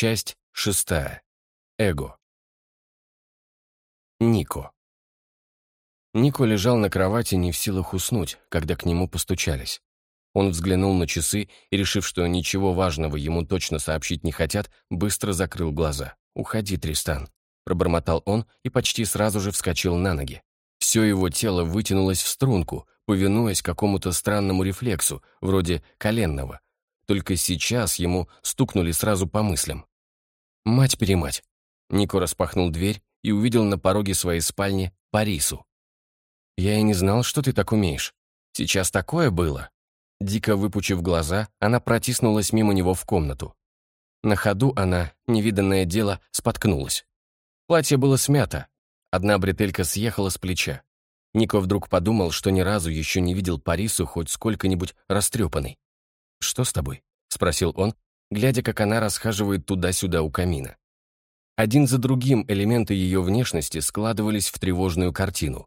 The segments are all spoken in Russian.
Часть шестая. Эго. Нико. Нико лежал на кровати не в силах уснуть, когда к нему постучались. Он взглянул на часы и, решив, что ничего важного ему точно сообщить не хотят, быстро закрыл глаза. «Уходи, Тристан», — пробормотал он и почти сразу же вскочил на ноги. Все его тело вытянулось в струнку, повинуясь какому-то странному рефлексу, вроде коленного. Только сейчас ему стукнули сразу по мыслям. «Мать-перемать!» Нико распахнул дверь и увидел на пороге своей спальни Парису. «Я и не знал, что ты так умеешь. Сейчас такое было!» Дико выпучив глаза, она протиснулась мимо него в комнату. На ходу она, невиданное дело, споткнулась. Платье было смято. Одна бретелька съехала с плеча. Нико вдруг подумал, что ни разу еще не видел Парису хоть сколько-нибудь растрепанной. «Что с тобой?» — спросил он, глядя, как она расхаживает туда-сюда у камина. Один за другим элементы ее внешности складывались в тревожную картину.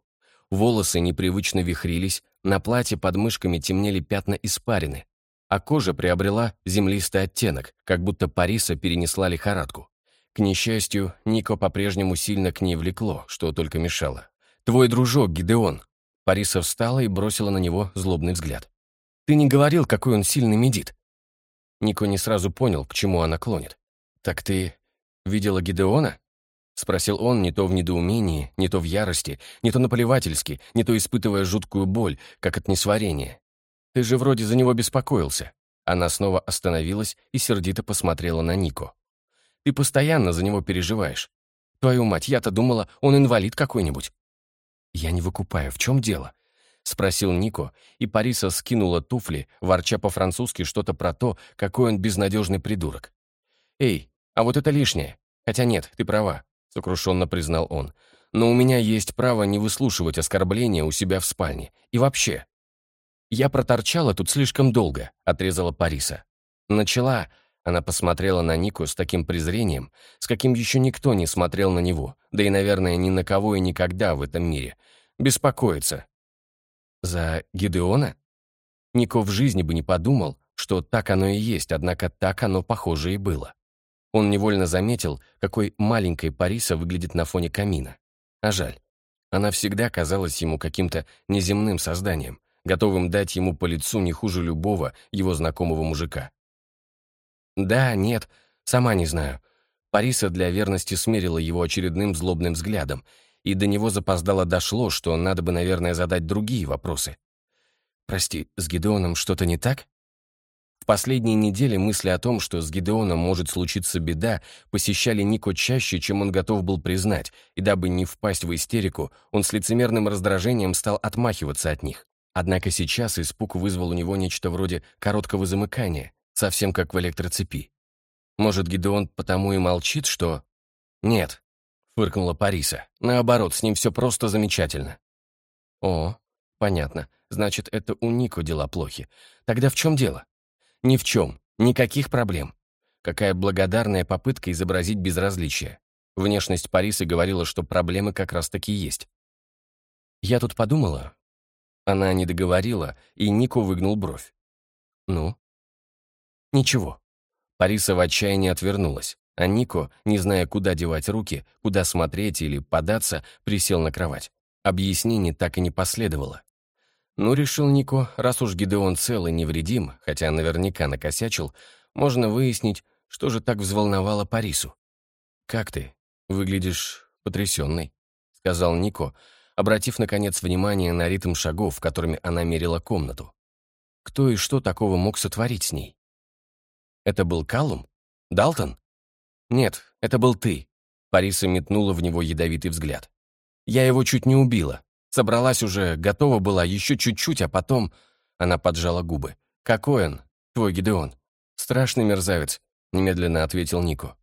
Волосы непривычно вихрились, на платье под мышками темнели пятна испарины, а кожа приобрела землистый оттенок, как будто Париса перенесла лихорадку. К несчастью, Нико по-прежнему сильно к ней влекло, что только мешало. «Твой дружок, Гидеон!» Париса встала и бросила на него злобный взгляд. «Ты не говорил, какой он сильный медит!» Нико не сразу понял, к чему она клонит. «Так ты видела Гидеона?» Спросил он не то в недоумении, не то в ярости, не то наплевательски, не то испытывая жуткую боль, как от несварения. «Ты же вроде за него беспокоился». Она снова остановилась и сердито посмотрела на Нико. «Ты постоянно за него переживаешь. Твою мать, я-то думала, он инвалид какой-нибудь». «Я не выкупаю, в чем дело? — спросил Нико, и Париса скинула туфли, ворча по-французски что-то про то, какой он безнадежный придурок. «Эй, а вот это лишнее. Хотя нет, ты права», — сокрушенно признал он. «Но у меня есть право не выслушивать оскорбления у себя в спальне. И вообще...» «Я проторчала тут слишком долго», — отрезала Париса. «Начала...» Она посмотрела на Нику с таким презрением, с каким еще никто не смотрел на него, да и, наверное, ни на кого и никогда в этом мире. Беспокоиться, за Гидеона? Нико в жизни бы не подумал, что так оно и есть, однако так оно, похоже, и было. Он невольно заметил, какой маленькой Париса выглядит на фоне камина. А жаль. Она всегда казалась ему каким-то неземным созданием, готовым дать ему по лицу не хуже любого его знакомого мужика. Да, нет, сама не знаю. Париса для верности смерила его очередным злобным взглядом и до него запоздало дошло, что надо бы, наверное, задать другие вопросы. «Прости, с Гидеоном что-то не так?» В последние недели мысли о том, что с Гидеоном может случиться беда, посещали Нико чаще, чем он готов был признать, и дабы не впасть в истерику, он с лицемерным раздражением стал отмахиваться от них. Однако сейчас испуг вызвал у него нечто вроде короткого замыкания, совсем как в электроцепи. Может, Гидеон потому и молчит, что... Нет, — фыркнула Париса. «Наоборот, с ним все просто замечательно». «О, понятно. Значит, это у Нико дела плохи. Тогда в чем дело?» «Ни в чем. Никаких проблем. Какая благодарная попытка изобразить безразличие. Внешность Парисы говорила, что проблемы как раз-таки есть. «Я тут подумала...» Она не договорила, и Нико выгнул бровь. «Ну?» «Ничего». Париса в отчаянии отвернулась. А Нико, не зная, куда девать руки, куда смотреть или податься, присел на кровать. Объяснений так и не последовало. Ну, решил Нико, раз уж Гидеон цел и невредим, хотя наверняка накосячил, можно выяснить, что же так взволновало Парису. «Как ты? Выглядишь потрясенной», — сказал Нико, обратив, наконец, внимание на ритм шагов, которыми она мерила комнату. Кто и что такого мог сотворить с ней? Это был Калум? Далтон? «Нет, это был ты». Париса метнула в него ядовитый взгляд. «Я его чуть не убила. Собралась уже, готова была, еще чуть-чуть, а потом...» Она поджала губы. «Какой он, твой Гидеон?» «Страшный мерзавец», — немедленно ответил Нико.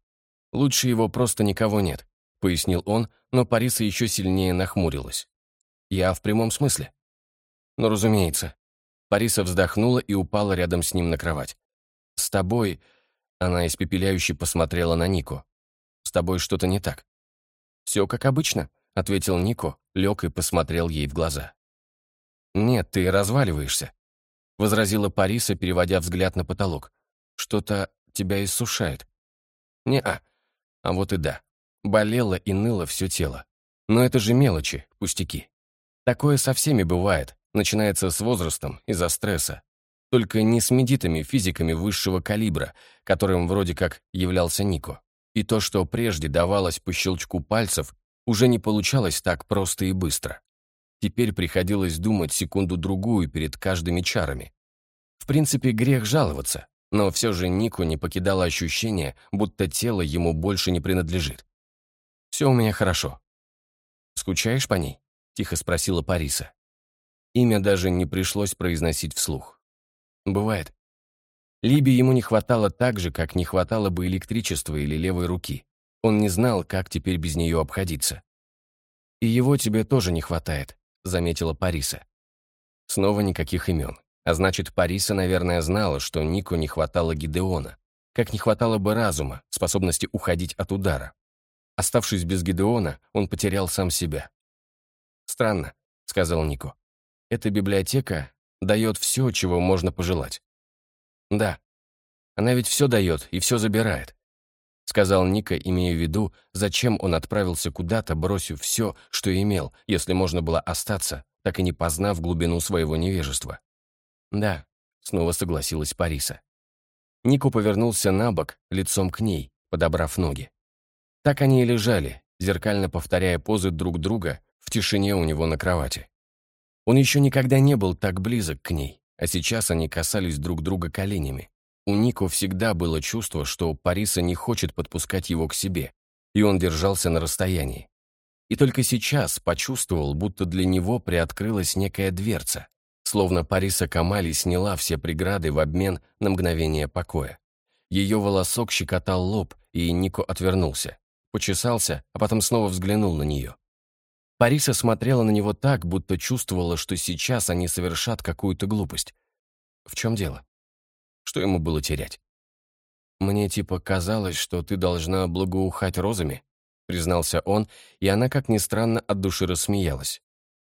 «Лучше его просто никого нет», — пояснил он, но Париса еще сильнее нахмурилась. «Я в прямом смысле?» «Ну, разумеется». Париса вздохнула и упала рядом с ним на кровать. «С тобой...» Она испепеляюще посмотрела на Нико. «С тобой что-то не так». «Все как обычно», — ответил Нико, лег и посмотрел ей в глаза. «Нет, ты разваливаешься», — возразила Париса, переводя взгляд на потолок. «Что-то тебя иссушает». Не-а. А вот и да. Болело и ныло все тело. Но это же мелочи, пустяки. Такое со всеми бывает. Начинается с возрастом, из-за стресса. Только не с медитами, физиками высшего калибра, которым вроде как являлся Нико. И то, что прежде давалось по щелчку пальцев, уже не получалось так просто и быстро. Теперь приходилось думать секунду-другую перед каждыми чарами. В принципе, грех жаловаться, но все же Нику не покидало ощущение, будто тело ему больше не принадлежит. «Все у меня хорошо». «Скучаешь по ней?» — тихо спросила Париса. Имя даже не пришлось произносить вслух. «Бывает». Либе ему не хватало так же, как не хватало бы электричества или левой руки. Он не знал, как теперь без нее обходиться. «И его тебе тоже не хватает», — заметила Париса. Снова никаких имен. А значит, Париса, наверное, знала, что Нику не хватало Гидеона, как не хватало бы разума, способности уходить от удара. Оставшись без Гидеона, он потерял сам себя. «Странно», — сказал Нико. «Эта библиотека дает все, чего можно пожелать». «Да, она ведь все дает и все забирает», — сказал Ника, имея в виду, зачем он отправился куда-то, бросив все, что имел, если можно было остаться, так и не познав глубину своего невежества. «Да», — снова согласилась Париса. Нико повернулся на бок, лицом к ней, подобрав ноги. Так они и лежали, зеркально повторяя позы друг друга в тишине у него на кровати. Он еще никогда не был так близок к ней, а сейчас они касались друг друга коленями. У Нико всегда было чувство, что Париса не хочет подпускать его к себе, и он держался на расстоянии. И только сейчас почувствовал, будто для него приоткрылась некая дверца, словно Париса Камали сняла все преграды в обмен на мгновение покоя. Ее волосок щекотал лоб, и Нико отвернулся, почесался, а потом снова взглянул на нее. Париса смотрела на него так, будто чувствовала, что сейчас они совершат какую-то глупость. В чем дело? Что ему было терять? «Мне типа казалось, что ты должна благоухать розами», признался он, и она, как ни странно, от души рассмеялась.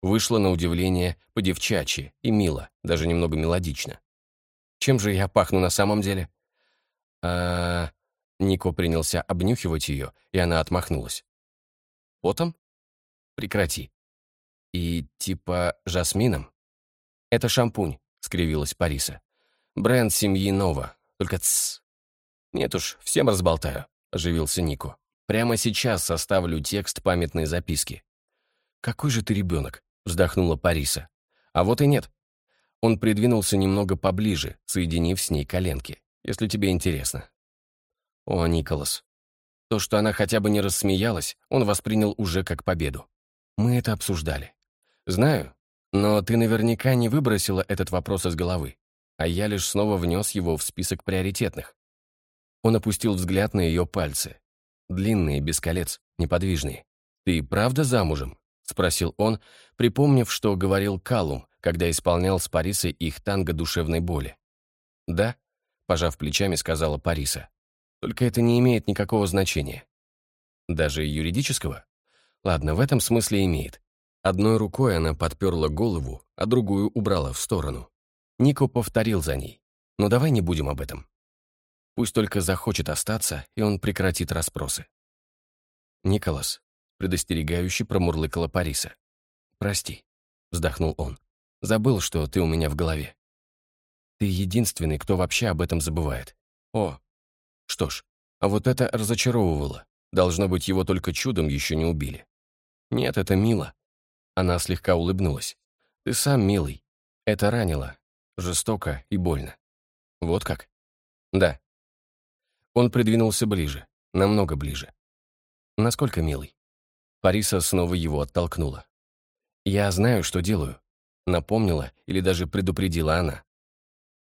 Вышла на удивление по-девчачьи и мило, даже немного мелодично. «Чем же я пахну на самом деле?» а Нико принялся обнюхивать ее, и она отмахнулась. «Потом?» Прекрати. И типа жасмином? Это шампунь, скривилась Париса. Бренд семьи Нова. Только тссс. Нет уж, всем разболтаю, оживился Нико. Прямо сейчас составлю текст памятной записки. «Какой же ты ребенок?» — вздохнула Париса. «А вот и нет». Он придвинулся немного поближе, соединив с ней коленки, если тебе интересно. О, Николас. То, что она хотя бы не рассмеялась, он воспринял уже как победу. Мы это обсуждали. Знаю, но ты наверняка не выбросила этот вопрос из головы, а я лишь снова внес его в список приоритетных. Он опустил взгляд на ее пальцы. Длинные, без колец, неподвижные. «Ты правда замужем?» — спросил он, припомнив, что говорил Калум, когда исполнял с Парисой их танго душевной боли. «Да», — пожав плечами, сказала Париса. «Только это не имеет никакого значения». «Даже юридического?» Ладно, в этом смысле имеет. Одной рукой она подперла голову, а другую убрала в сторону. Нико повторил за ней. Но давай не будем об этом. Пусть только захочет остаться, и он прекратит расспросы. «Николас», — предостерегающе промурлыкала Париса. «Прости», — вздохнул он. «Забыл, что ты у меня в голове. Ты единственный, кто вообще об этом забывает. О, что ж, а вот это разочаровывало. Должно быть, его только чудом еще не убили. «Нет, это мило». Она слегка улыбнулась. «Ты сам милый. Это ранило. Жестоко и больно». «Вот как?» «Да». Он придвинулся ближе, намного ближе. «Насколько милый?» Париса снова его оттолкнула. «Я знаю, что делаю», — напомнила или даже предупредила она.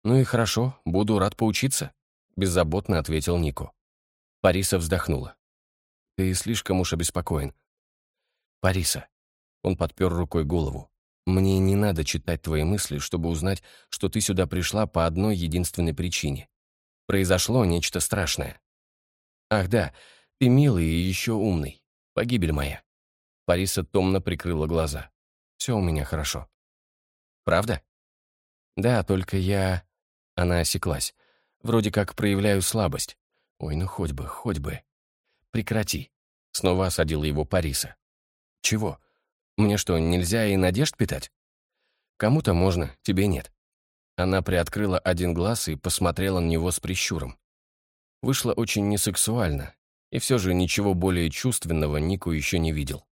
«Ну и хорошо, буду рад поучиться», — беззаботно ответил Нико. Париса вздохнула. «Ты слишком уж обеспокоен. «Париса». Он подпер рукой голову. «Мне не надо читать твои мысли, чтобы узнать, что ты сюда пришла по одной единственной причине. Произошло нечто страшное. Ах да, ты милый и еще умный. Погибель моя». Париса томно прикрыла глаза. «Все у меня хорошо». «Правда?» «Да, только я...» Она осеклась. «Вроде как проявляю слабость. Ой, ну хоть бы, хоть бы. Прекрати. Снова осадила его Париса. Чего? Мне что, нельзя и надежд питать? Кому-то можно, тебе нет. Она приоткрыла один глаз и посмотрела на него с прищуром. Вышло очень несексуально, и все же ничего более чувственного Нику еще не видел.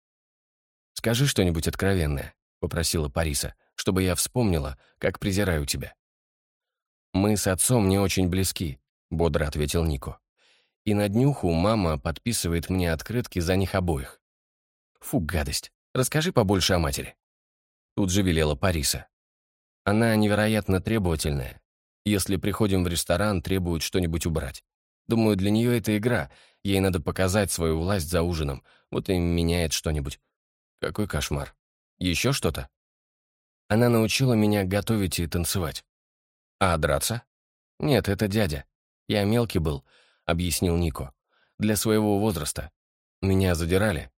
«Скажи что-нибудь откровенное», — попросила Париса, «чтобы я вспомнила, как презираю тебя». «Мы с отцом не очень близки», — бодро ответил Нико. «И на днюху мама подписывает мне открытки за них обоих». «Фу, гадость. Расскажи побольше о матери». Тут же велела Париса. Она невероятно требовательная. Если приходим в ресторан, требует что-нибудь убрать. Думаю, для нее это игра. Ей надо показать свою власть за ужином. Вот и меняет что-нибудь. Какой кошмар. Еще что-то? Она научила меня готовить и танцевать. А драться? Нет, это дядя. Я мелкий был, объяснил Нико. Для своего возраста. Меня задирали?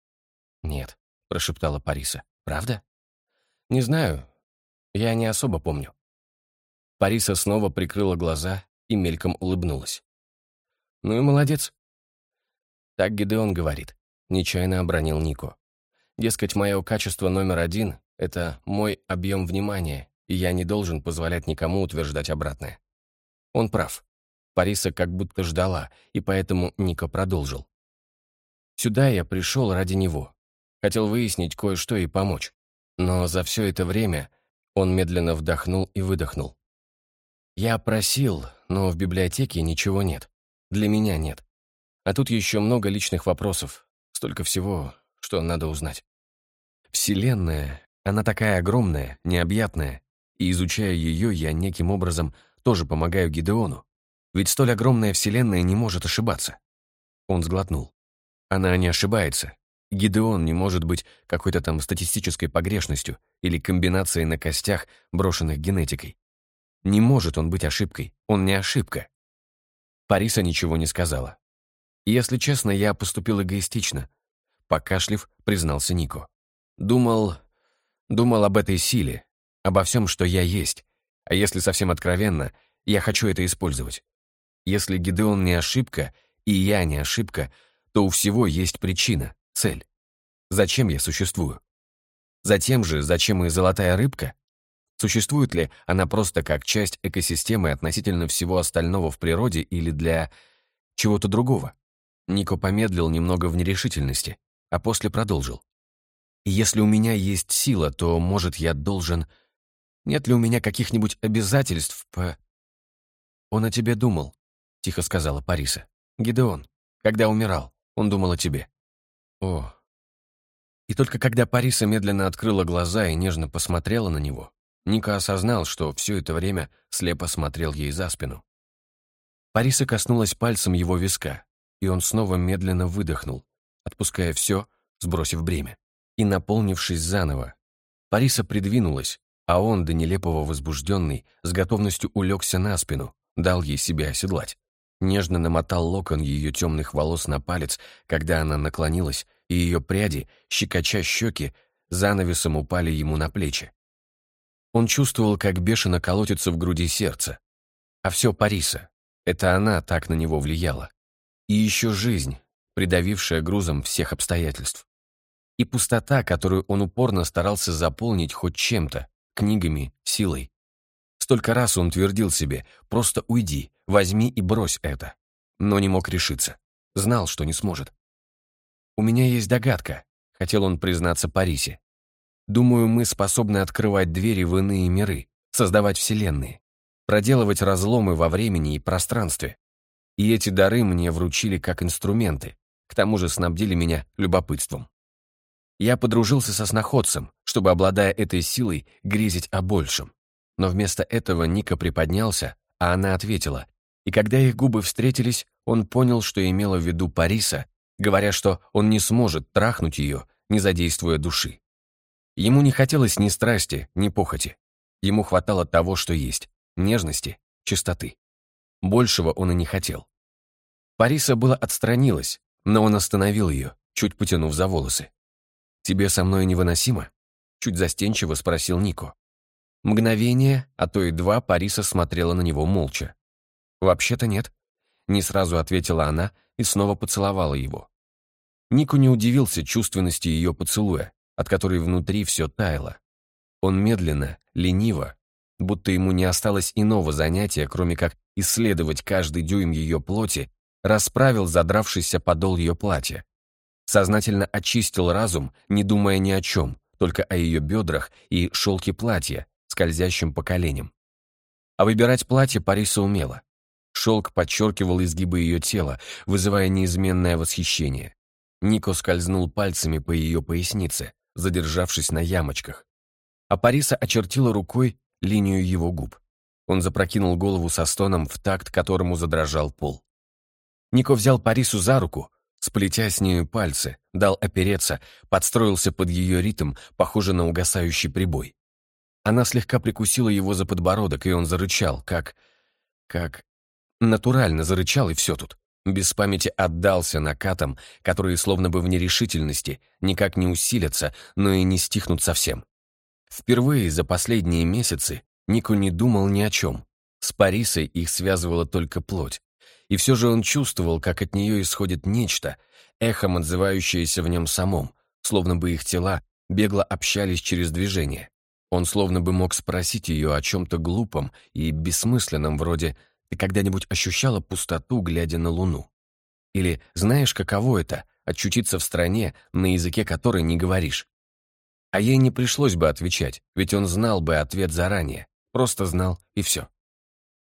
Нет, прошептала Париса. Правда? Не знаю. Я не особо помню. Париса снова прикрыла глаза и мельком улыбнулась. «Ну и молодец». Так Гидеон говорит, нечаянно обронил Нико. Дескать, мое качество номер один — это мой объем внимания, и я не должен позволять никому утверждать обратное. Он прав. Париса как будто ждала, и поэтому Нико продолжил. «Сюда я пришел ради него. Хотел выяснить кое-что и помочь. Но за все это время он медленно вдохнул и выдохнул. Я просил, но в библиотеке ничего нет. Для меня нет. А тут еще много личных вопросов. Столько всего, что надо узнать. Вселенная, она такая огромная, необъятная, и изучая ее, я неким образом тоже помогаю Гидеону. Ведь столь огромная Вселенная не может ошибаться. Он сглотнул. Она не ошибается. Гидеон не может быть какой-то там статистической погрешностью или комбинацией на костях, брошенных генетикой. Не может он быть ошибкой, он не ошибка. Париса ничего не сказала. Если честно, я поступил эгоистично. Покашлив, признался Нико. Думал... Думал об этой силе, обо всем, что я есть. А если совсем откровенно, я хочу это использовать. Если Гидеон не ошибка, и я не ошибка, то у всего есть причина, цель. Зачем я существую? Затем же, зачем и золотая рыбка? Существует ли она просто как часть экосистемы относительно всего остального в природе или для чего-то другого? Нико помедлил немного в нерешительности, а после продолжил. «Если у меня есть сила, то, может, я должен... Нет ли у меня каких-нибудь обязательств по...» «Он о тебе думал», — тихо сказала Париса. «Гидеон, когда умирал, он думал о тебе». «О...» И только когда Париса медленно открыла глаза и нежно посмотрела на него, Ника осознал, что все это время слепо смотрел ей за спину. Париса коснулась пальцем его виска, и он снова медленно выдохнул, отпуская все, сбросив бремя, и наполнившись заново. Париса придвинулась, а он, до нелепого возбужденный, с готовностью улегся на спину, дал ей себя оседлать. Нежно намотал локон ее темных волос на палец, когда она наклонилась, и ее пряди, щекоча щеки, занавесом упали ему на плечи. Он чувствовал, как бешено колотится в груди сердце. А все Париса. Это она так на него влияла. И еще жизнь, придавившая грузом всех обстоятельств. И пустота, которую он упорно старался заполнить хоть чем-то, книгами, силой. Столько раз он твердил себе «просто уйди, возьми и брось это». Но не мог решиться. Знал, что не сможет. «У меня есть догадка», — хотел он признаться Парисе. Думаю, мы способны открывать двери в иные миры, создавать вселенные, проделывать разломы во времени и пространстве. И эти дары мне вручили как инструменты, к тому же снабдили меня любопытством. Я подружился со сноходцем, чтобы, обладая этой силой, грезить о большем. Но вместо этого Ника приподнялся, а она ответила, и когда их губы встретились, он понял, что имела в виду Париса, говоря, что он не сможет трахнуть ее, не задействуя души. Ему не хотелось ни страсти, ни похоти. Ему хватало того, что есть — нежности, чистоты. Большего он и не хотел. Париса была отстранилась, но он остановил ее, чуть потянув за волосы. «Тебе со мной невыносимо?» — чуть застенчиво спросил Нико. Мгновение, а то и два, Париса смотрела на него молча. «Вообще-то нет. не сразу ответила она и снова поцеловала его. Нику не удивился чувственности ее поцелуя, от которой внутри все таяло. Он медленно, лениво, будто ему не осталось иного занятия, кроме как исследовать каждый дюйм ее плоти, расправил задравшийся подол ее платья. Сознательно очистил разум, не думая ни о чем, только о ее бедрах и шелке платья, скользящем по коленям. А выбирать платье Париса умела. Шелк подчеркивал изгибы ее тела, вызывая неизменное восхищение. Нико скользнул пальцами по ее пояснице, задержавшись на ямочках. А Париса очертила рукой линию его губ. Он запрокинул голову со стоном в такт, которому задрожал пол. Нико взял Парису за руку, сплетя с нею пальцы, дал опереться, подстроился под ее ритм, похожий на угасающий прибой. Она слегка прикусила его за подбородок, и он зарычал, как... как... натурально зарычал, и все тут. Без памяти отдался накатам, которые словно бы в нерешительности никак не усилятся, но и не стихнут совсем. Впервые за последние месяцы Нико не думал ни о чем. С Парисой их связывала только плоть. И все же он чувствовал, как от нее исходит нечто, эхом отзывающееся в нем самом, словно бы их тела бегло общались через движение. Он словно бы мог спросить ее о чем-то глупом и бессмысленном, вроде «Ты когда-нибудь ощущала пустоту, глядя на Луну?» Или «Знаешь, каково это — очутиться в стране, на языке которой не говоришь?» А ей не пришлось бы отвечать, ведь он знал бы ответ заранее, просто знал и все.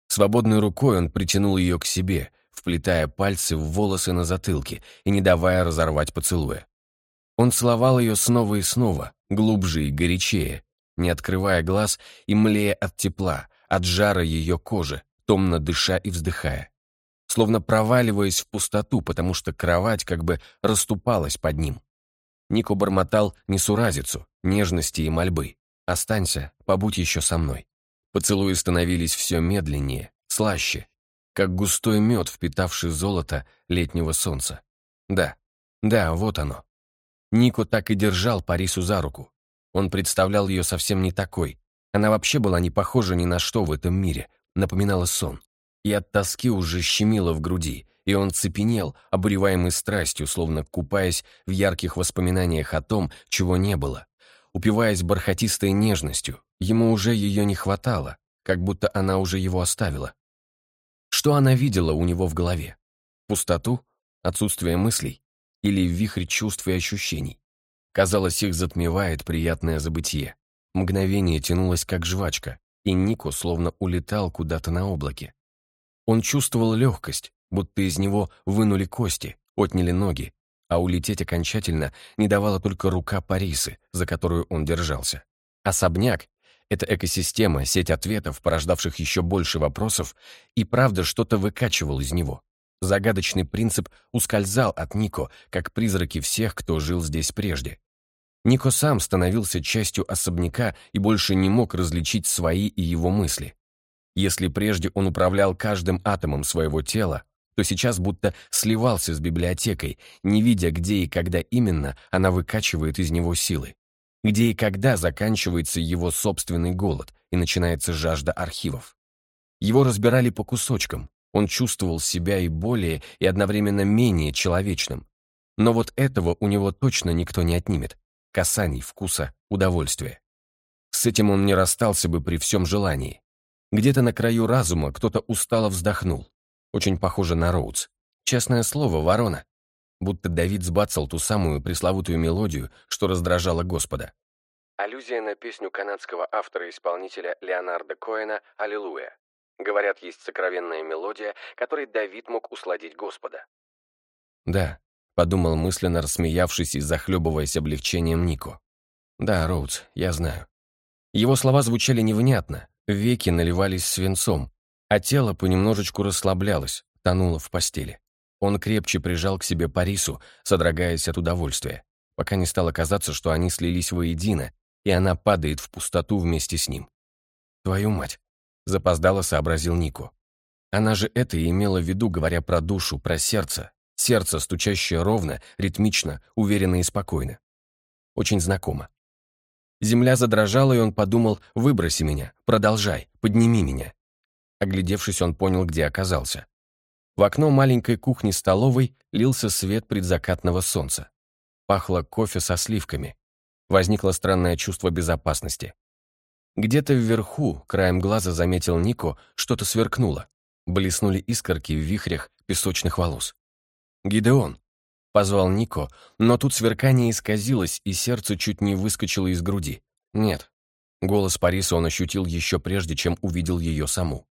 Свободной рукой он притянул ее к себе, вплетая пальцы в волосы на затылке и не давая разорвать поцелуя. Он целовал ее снова и снова, глубже и горячее, не открывая глаз и млея от тепла, от жара ее кожи, томно дыша и вздыхая. Словно проваливаясь в пустоту, потому что кровать как бы расступалась под ним. Нико бормотал несуразицу, нежности и мольбы. «Останься, побудь еще со мной». Поцелуи становились все медленнее, слаще, как густой мед, впитавший золото летнего солнца. Да, да, вот оно. Нико так и держал Парису за руку, он представлял ее совсем не такой. Она вообще была не похожа ни на что в этом мире, напоминала сон. И от тоски уже щемило в груди, и он цепенел, обуреваемый страстью, словно купаясь в ярких воспоминаниях о том, чего не было. Упиваясь бархатистой нежностью, ему уже ее не хватало, как будто она уже его оставила. Что она видела у него в голове? Пустоту? Отсутствие мыслей? Или вихрь чувств и ощущений? Казалось, их затмевает приятное забытие. Мгновение тянулось, как жвачка, и Нико словно улетал куда-то на облаке. Он чувствовал легкость, будто из него вынули кости, отняли ноги, а улететь окончательно не давала только рука Парисы, за которую он держался. Особняк — это экосистема, сеть ответов, порождавших еще больше вопросов, и правда что-то выкачивал из него. Загадочный принцип ускользал от Нико, как призраки всех, кто жил здесь прежде. Нико сам становился частью особняка и больше не мог различить свои и его мысли. Если прежде он управлял каждым атомом своего тела, то сейчас будто сливался с библиотекой, не видя, где и когда именно она выкачивает из него силы. Где и когда заканчивается его собственный голод и начинается жажда архивов. Его разбирали по кусочкам, он чувствовал себя и более, и одновременно менее человечным. Но вот этого у него точно никто не отнимет. Касаний, вкуса, удовольствия. С этим он не расстался бы при всем желании. Где-то на краю разума кто-то устало вздохнул. Очень похоже на Роудс. Честное слово, ворона. Будто Давид сбацал ту самую пресловутую мелодию, что раздражала Господа. Аллюзия на песню канадского автора-исполнителя Леонарда Коэна «Аллилуйя». Говорят, есть сокровенная мелодия, которой Давид мог усладить Господа. Да, подумал мысленно, рассмеявшись и захлебываясь облегчением Нико. Да, Роудс, я знаю. Его слова звучали невнятно, веки наливались свинцом, а тело понемножечку расслаблялось, тонуло в постели. Он крепче прижал к себе Парису, содрогаясь от удовольствия, пока не стало казаться, что они слились воедино, и она падает в пустоту вместе с ним. Твою мать! запоздало сообразил Нико. Она же это и имела в виду, говоря про душу, про сердце. Сердце, стучащее ровно, ритмично, уверенно и спокойно. Очень знакомо. Земля задрожала, и он подумал «выброси меня, продолжай, подними меня». Оглядевшись, он понял, где оказался. В окно маленькой кухни-столовой лился свет предзакатного солнца. Пахло кофе со сливками. Возникло странное чувство безопасности. Где-то вверху, краем глаза заметил Нико, что-то сверкнуло. Блеснули искорки в вихрях песочных волос. «Гидеон!» — позвал Нико, но тут сверкание исказилось, и сердце чуть не выскочило из груди. «Нет». Голос Париса он ощутил еще прежде, чем увидел ее саму.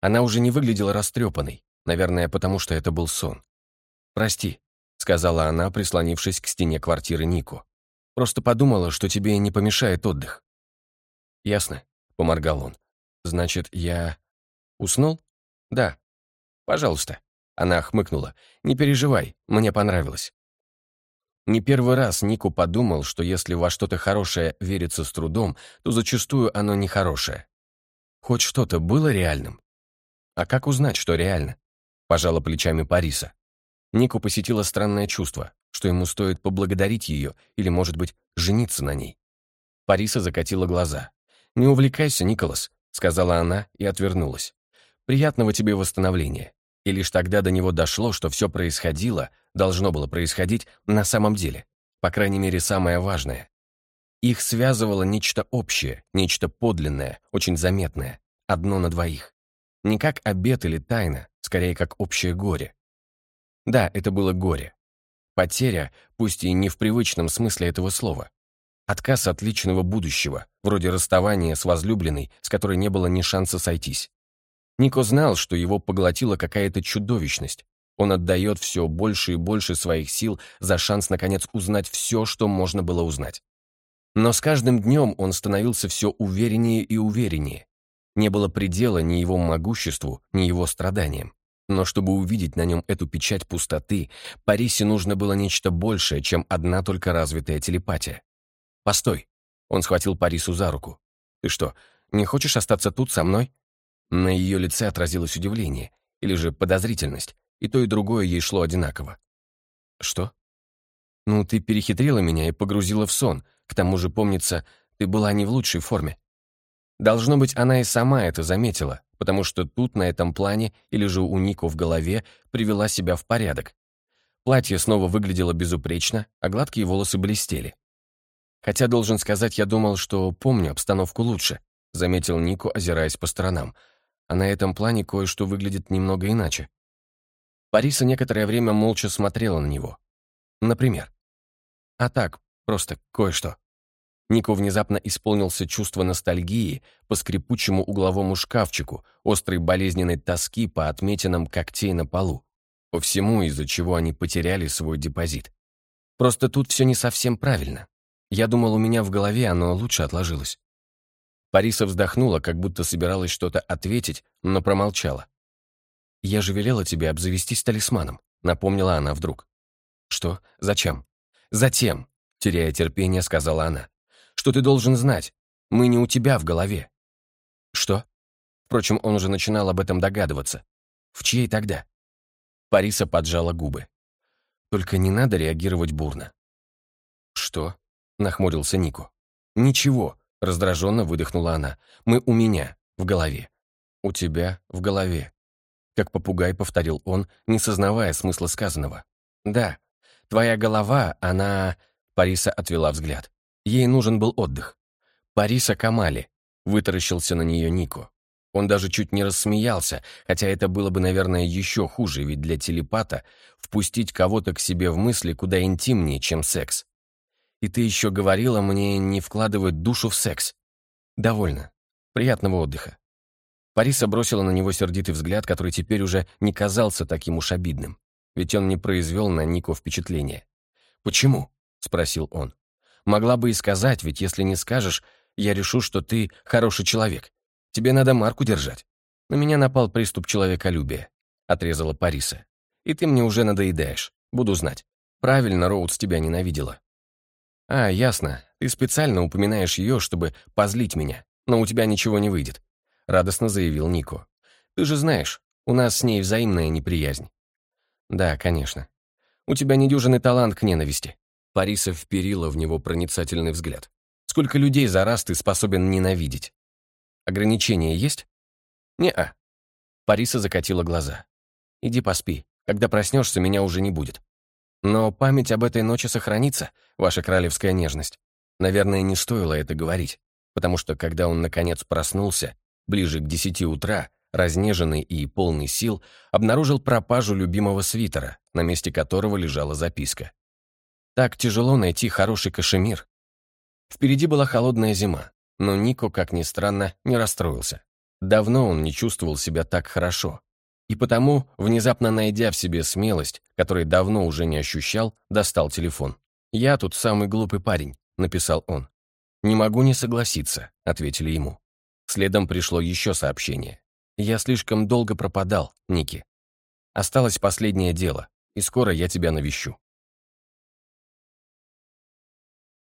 Она уже не выглядела растрепанной, наверное, потому что это был сон. «Прости», — сказала она, прислонившись к стене квартиры Нико. «Просто подумала, что тебе не помешает отдых». «Ясно», — поморгал он. «Значит, я... уснул?» «Да». «Пожалуйста». Она хмыкнула. «Не переживай, мне понравилось». Не первый раз Нику подумал, что если во что-то хорошее верится с трудом, то зачастую оно нехорошее. Хоть что-то было реальным. А как узнать, что реально? Пожала плечами Париса. Нику посетило странное чувство, что ему стоит поблагодарить ее или, может быть, жениться на ней. Париса закатила глаза. «Не увлекайся, Николас», — сказала она и отвернулась. «Приятного тебе восстановления». И лишь тогда до него дошло, что все происходило, должно было происходить на самом деле. По крайней мере, самое важное. Их связывало нечто общее, нечто подлинное, очень заметное, одно на двоих. Не как обет или тайна, скорее как общее горе. Да, это было горе. Потеря, пусть и не в привычном смысле этого слова. Отказ от личного будущего, вроде расставания с возлюбленной, с которой не было ни шанса сойтись. Нико знал, что его поглотила какая-то чудовищность. Он отдает все больше и больше своих сил за шанс, наконец, узнать все, что можно было узнать. Но с каждым днем он становился все увереннее и увереннее. Не было предела ни его могуществу, ни его страданиям. Но чтобы увидеть на нем эту печать пустоты, Парисе нужно было нечто большее, чем одна только развитая телепатия. «Постой!» Он схватил Парису за руку. «Ты что, не хочешь остаться тут со мной?» На ее лице отразилось удивление, или же подозрительность, и то и другое ей шло одинаково. «Что?» «Ну, ты перехитрила меня и погрузила в сон. К тому же, помнится, ты была не в лучшей форме». Должно быть, она и сама это заметила, потому что тут, на этом плане, или же у Нико в голове, привела себя в порядок. Платье снова выглядело безупречно, а гладкие волосы блестели. Хотя, должен сказать, я думал, что помню обстановку лучше, заметил Нико, озираясь по сторонам. А на этом плане кое-что выглядит немного иначе. Париса некоторое время молча смотрела на него. Например. А так, просто кое-что. Нико внезапно исполнился чувство ностальгии по скрипучему угловому шкафчику, острой болезненной тоски по отметинам когтей на полу. По всему, из-за чего они потеряли свой депозит. Просто тут все не совсем правильно. Я думал, у меня в голове оно лучше отложилось. Париса вздохнула, как будто собиралась что-то ответить, но промолчала. «Я же велела тебе обзавестись талисманом», — напомнила она вдруг. «Что? Зачем?» «Затем», — теряя терпение, сказала она, «что ты должен знать. Мы не у тебя в голове». «Что?» Впрочем, он уже начинал об этом догадываться. «В чьей тогда?» Париса поджала губы. «Только не надо реагировать бурно». «Что?» — нахмурился Нико. «Ничего», — раздраженно выдохнула она. «Мы у меня, в голове». «У тебя, в голове», — как попугай повторил он, не сознавая смысла сказанного. «Да, твоя голова, она...» Париса отвела взгляд. Ей нужен был отдых. «Париса Камали», — вытаращился на нее Нико. Он даже чуть не рассмеялся, хотя это было бы, наверное, еще хуже, ведь для телепата впустить кого-то к себе в мысли куда интимнее, чем секс. И ты еще говорила мне не вкладывать душу в секс. Довольно. Приятного отдыха. Париса бросила на него сердитый взгляд, который теперь уже не казался таким уж обидным. Ведь он не произвел на Нико впечатления. «Почему?» — спросил он. «Могла бы и сказать, ведь если не скажешь, я решу, что ты хороший человек. Тебе надо марку держать. На меня напал приступ человеколюбия», — отрезала Париса. «И ты мне уже надоедаешь. Буду знать. Правильно Роудс тебя ненавидела. «А, ясно. Ты специально упоминаешь ее, чтобы позлить меня, но у тебя ничего не выйдет», — радостно заявил Нико. «Ты же знаешь, у нас с ней взаимная неприязнь». «Да, конечно. У тебя недюжинный талант к ненависти». Париса вперила в него проницательный взгляд. «Сколько людей за раз ты способен ненавидеть? Ограничения есть?» «Не-а». Париса закатила глаза. Иди поспи. Когда проснешься, меня уже не будет. Но память об этой ночи сохранится, ваша королевская нежность. Наверное, не стоило это говорить, потому что когда он, наконец, проснулся, ближе к десяти утра, разнеженный и полный сил, обнаружил пропажу любимого свитера, на месте которого лежала записка. Так тяжело найти хороший кашемир. Впереди была холодная зима, но Нико, как ни странно, не расстроился. Давно он не чувствовал себя так хорошо. И потому, внезапно найдя в себе смелость, которой давно уже не ощущал, достал телефон. «Я тут самый глупый парень», — написал он. «Не могу не согласиться», — ответили ему. Следом пришло еще сообщение. «Я слишком долго пропадал, Ники. Осталось последнее дело, и скоро я тебя навещу».